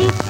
ठीक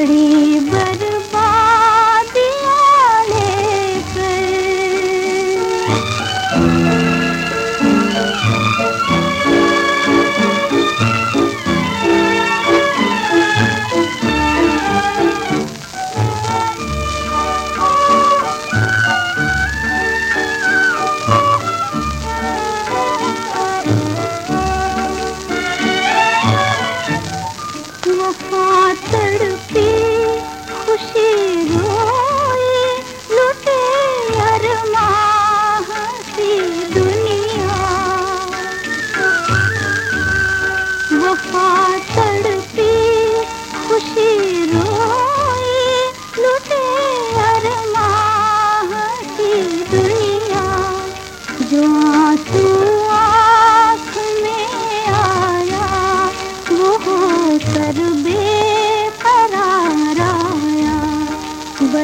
बड़ी बर्बादियाँ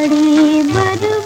बड़ी बदू